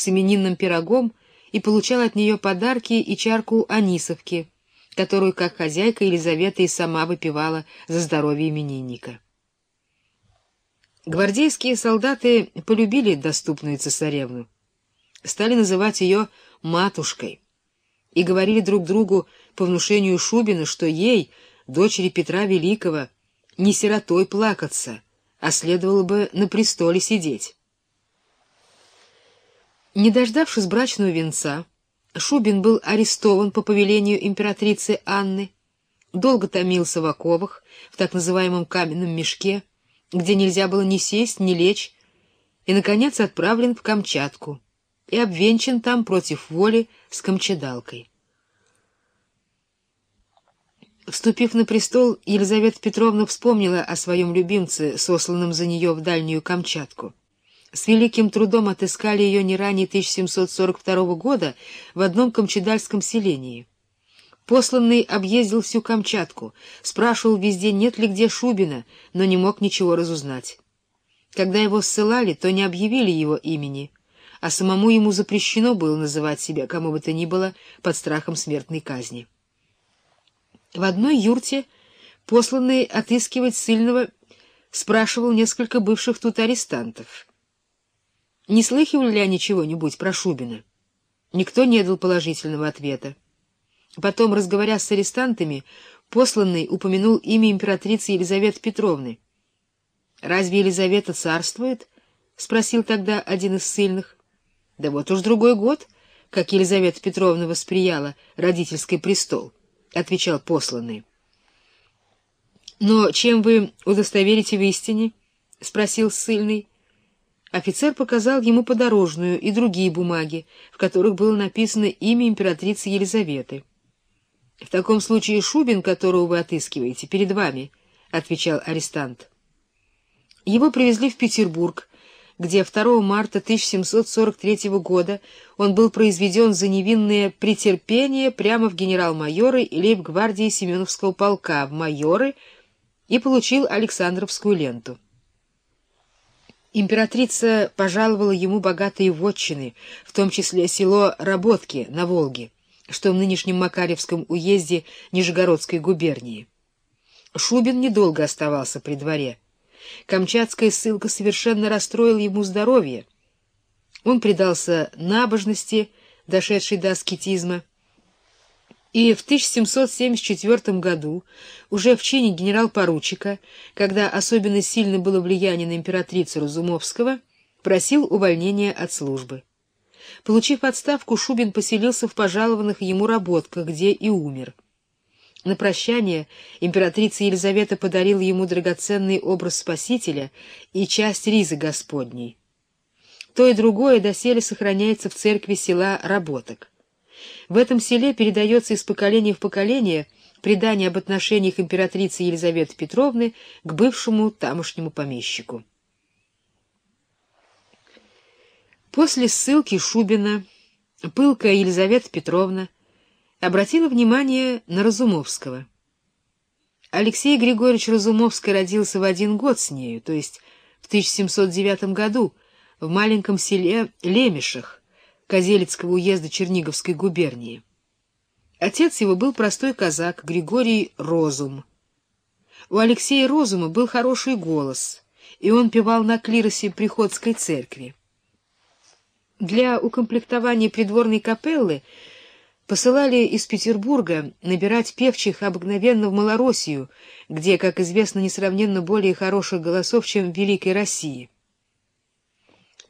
с именинным пирогом и получал от нее подарки и чарку анисовки, которую, как хозяйка Елизавета, и сама выпивала за здоровье именинника. Гвардейские солдаты полюбили доступную цесаревну, стали называть ее «матушкой» и говорили друг другу по внушению Шубина, что ей, дочери Петра Великого, не сиротой плакаться, а следовало бы на престоле сидеть. Не дождавшись брачного венца, Шубин был арестован по повелению императрицы Анны, долго томился в оковах, в так называемом каменном мешке, где нельзя было ни сесть, ни лечь, и, наконец, отправлен в Камчатку и обвенчан там против воли с Камчедалкой. Вступив на престол, Елизавета Петровна вспомнила о своем любимце, сосланном за нее в дальнюю Камчатку. С великим трудом отыскали ее не ранее 1742 года в одном камчедальском селении. Посланный объездил всю Камчатку, спрашивал везде, нет ли где Шубина, но не мог ничего разузнать. Когда его ссылали, то не объявили его имени, а самому ему запрещено было называть себя кому бы то ни было под страхом смертной казни. В одной юрте посланный отыскивать сильного спрашивал несколько бывших тут арестантов — не слыхивали ли они чего-нибудь про Шубина? Никто не дал положительного ответа. Потом, разговаря с арестантами, посланный упомянул имя императрицы Елизаветы Петровны. «Разве Елизавета царствует?» — спросил тогда один из сильных. «Да вот уж другой год, как Елизавета Петровна восприяла родительский престол», — отвечал посланный. «Но чем вы удостоверите в истине?» — спросил ссыльный. Офицер показал ему подорожную и другие бумаги, в которых было написано имя императрицы Елизаветы. — В таком случае Шубин, которого вы отыскиваете, перед вами, — отвечал арестант. Его привезли в Петербург, где 2 марта 1743 года он был произведен за невинное претерпение прямо в генерал-майоры и лейб-гвардии Семеновского полка в майоры и получил Александровскую ленту. Императрица пожаловала ему богатые вотчины, в том числе село Работки на Волге, что в нынешнем Макаревском уезде Нижегородской губернии. Шубин недолго оставался при дворе. Камчатская ссылка совершенно расстроила ему здоровье. Он предался набожности, дошедшей до аскетизма, и в 1774 году, уже в чине генерал-поручика, когда особенно сильно было влияние на императрицу Разумовского, просил увольнения от службы. Получив отставку, Шубин поселился в пожалованных ему работках, где и умер. На прощание императрица Елизавета подарила ему драгоценный образ Спасителя и часть ризы Господней. То и другое доселе сохраняется в церкви села Работок. В этом селе передается из поколения в поколение предание об отношениях императрицы Елизаветы Петровны к бывшему тамошнему помещику. После ссылки Шубина пылкая Елизавета Петровна обратила внимание на Разумовского. Алексей Григорьевич Разумовский родился в один год с нею, то есть в 1709 году, в маленьком селе Лемешах, Козелецкого уезда Черниговской губернии. Отец его был простой казак Григорий Розум. У Алексея Розума был хороший голос, и он певал на клиросе приходской церкви. Для укомплектования придворной капеллы посылали из Петербурга набирать певчих обыкновенно в Малороссию, где, как известно, несравненно более хороших голосов, чем в Великой России.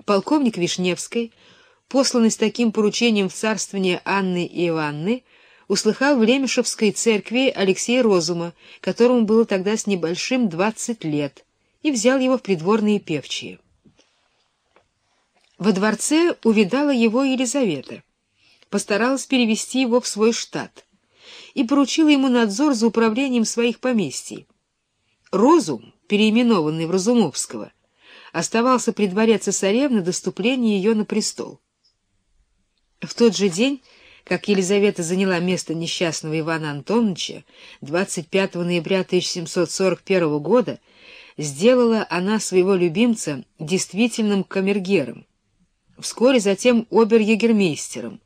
Полковник Вишневский посланный с таким поручением в царствование Анны и Иванны, услыхал в Лемешевской церкви Алексея Розума, которому было тогда с небольшим двадцать лет, и взял его в придворные певчие. Во дворце увидала его Елизавета, постаралась перевести его в свой штат и поручила ему надзор за управлением своих поместий. Розум, переименованный в Разумовского, оставался при дворе цесаревны до ступления ее на престол. В тот же день, как Елизавета заняла место несчастного Ивана Антоновича, 25 ноября 1741 года, сделала она своего любимца действительным камергером. вскоре затем обер-егермейстером.